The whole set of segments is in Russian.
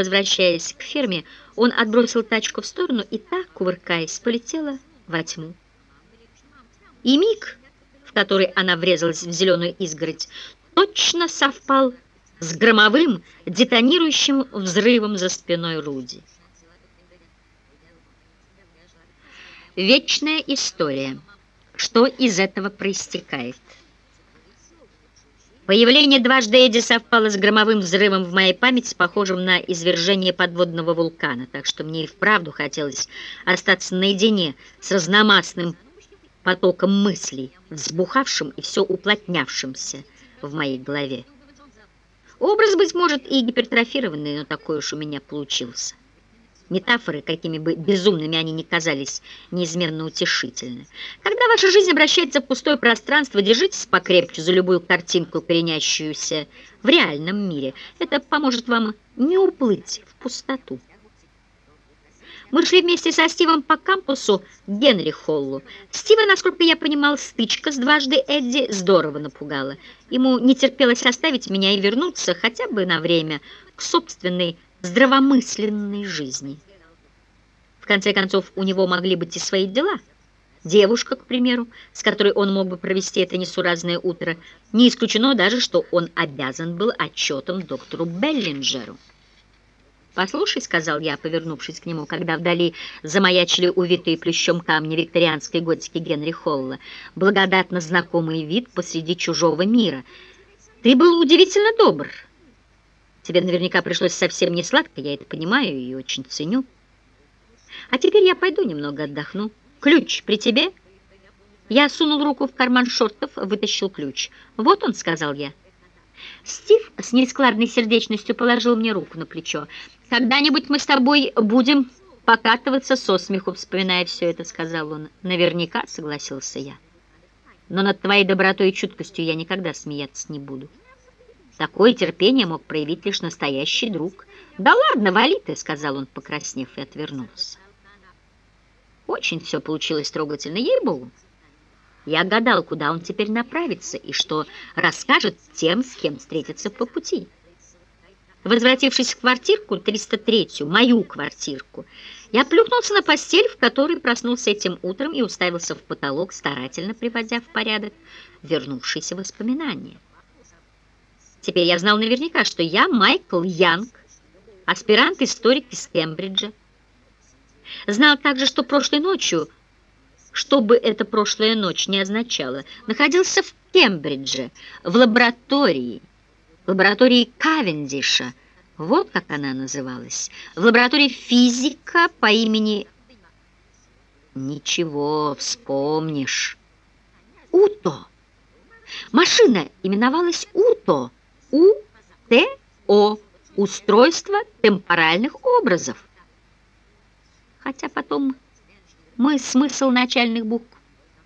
возвращаясь к ферме, он отбросил тачку в сторону и так, кувыркаясь, полетела во тьму. И миг, в который она врезалась в зеленую изгородь, точно совпал с громовым, детонирующим взрывом за спиной Руди. Вечная история. Что из этого проистекает? Появление дважды Эдди совпало с громовым взрывом в моей памяти, похожим на извержение подводного вулкана, так что мне и вправду хотелось остаться наедине с разномастным потоком мыслей, взбухавшим и все уплотнявшимся в моей голове. Образ, быть может, и гипертрофированный, но такой уж у меня получился. Метафоры, какими бы безумными они ни казались, неизменно утешительны. Когда ваша жизнь обращается в пустое пространство, держитесь покрепче за любую картинку, коренящуюся в реальном мире. Это поможет вам не уплыть в пустоту. Мы шли вместе со Стивом по кампусу Генри Холлу. Стива, насколько я понимал, стычка с дважды Эдди здорово напугала. Ему не терпелось оставить меня и вернуться хотя бы на время к собственной здравомысленной жизни. В конце концов, у него могли быть и свои дела. Девушка, к примеру, с которой он мог бы провести это несуразное утро. Не исключено даже, что он обязан был отчетом доктору Беллинджеру. «Послушай», — сказал я, повернувшись к нему, когда вдали замаячили увитые плющом камни викторианской готики Генри Холла, благодатно знакомый вид посреди чужого мира. «Ты был удивительно добр». Тебе наверняка пришлось совсем не сладко, я это понимаю и очень ценю. А теперь я пойду немного отдохну. Ключ при тебе?» Я сунул руку в карман шортов, вытащил ключ. «Вот он», — сказал я. Стив с нескладной сердечностью положил мне руку на плечо. «Когда-нибудь мы с тобой будем покатываться со смеху, вспоминая все это», — сказал он. «Наверняка», — согласился я. «Но над твоей добротой и чуткостью я никогда смеяться не буду». Такое терпение мог проявить лишь настоящий друг. «Да ладно, вали ты», — сказал он, покраснев, и отвернулся. Очень все получилось трогательно, ей-богу. Я гадал, куда он теперь направится и что расскажет тем, с кем встретится по пути. Возвратившись в квартирку 303-ю, мою квартирку, я плюхнулся на постель, в которой проснулся этим утром и уставился в потолок, старательно приводя в порядок вернувшиеся воспоминания. Теперь я знал наверняка, что я Майкл Янг, аспирант-историк из Кембриджа. Знал также, что прошлой ночью, что бы эта прошлая ночь не означала, находился в Кембридже, в лаборатории, в лаборатории Кавендиша, вот как она называлась, в лаборатории физика по имени... Ничего, вспомнишь. Уто. Машина именовалась Уто. УТО – устройство темпоральных образов. Хотя потом мы смысл начальных букв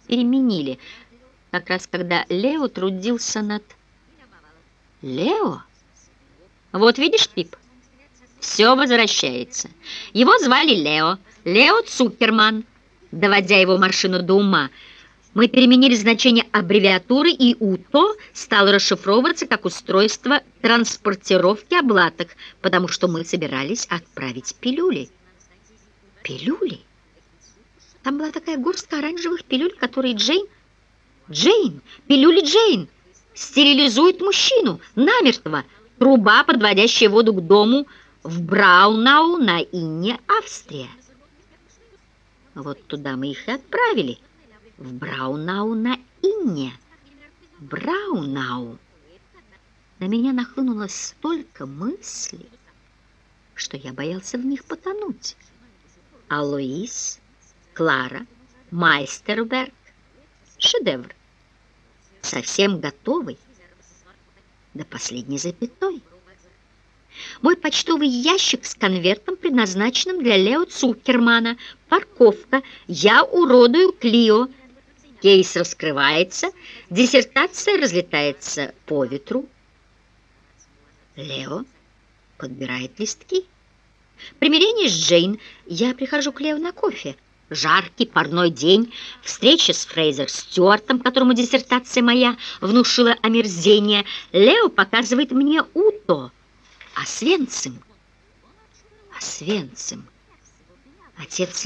переменили, как раз когда Лео трудился над... Лео? Вот видишь, Пип, все возвращается. Его звали Лео, Лео Цукерман, доводя его машину до ума – мы переменили значение аббревиатуры, и УТО стало расшифровываться как устройство транспортировки облаток, потому что мы собирались отправить пилюли. Пилюли? Там была такая горстка оранжевых пилюль, которые Джейн... Джейн! Пилюли Джейн! Стерилизует мужчину намертво. Труба, подводящая воду к дому в Браунау на Инне, Австрия. Вот туда мы их и отправили в Браунау на Инне. Браунау. На меня нахлынуло столько мыслей, что я боялся в них потонуть. А Луис, Клара, Майстерберг, шедевр, совсем готовый, до последней запятой. Мой почтовый ящик с конвертом, предназначенным для Лео Цукермана. Парковка. Я уродую Клио. Кейс раскрывается, диссертация разлетается по ветру. Лео подбирает листки. Примирение с Джейн. Я прихожу к Лео на кофе. Жаркий парной день, встреча с Фрейзер Стюартом, которому диссертация моя внушила омерзение. Лео показывает мне Уто, а Свенцим Освенцим. Отец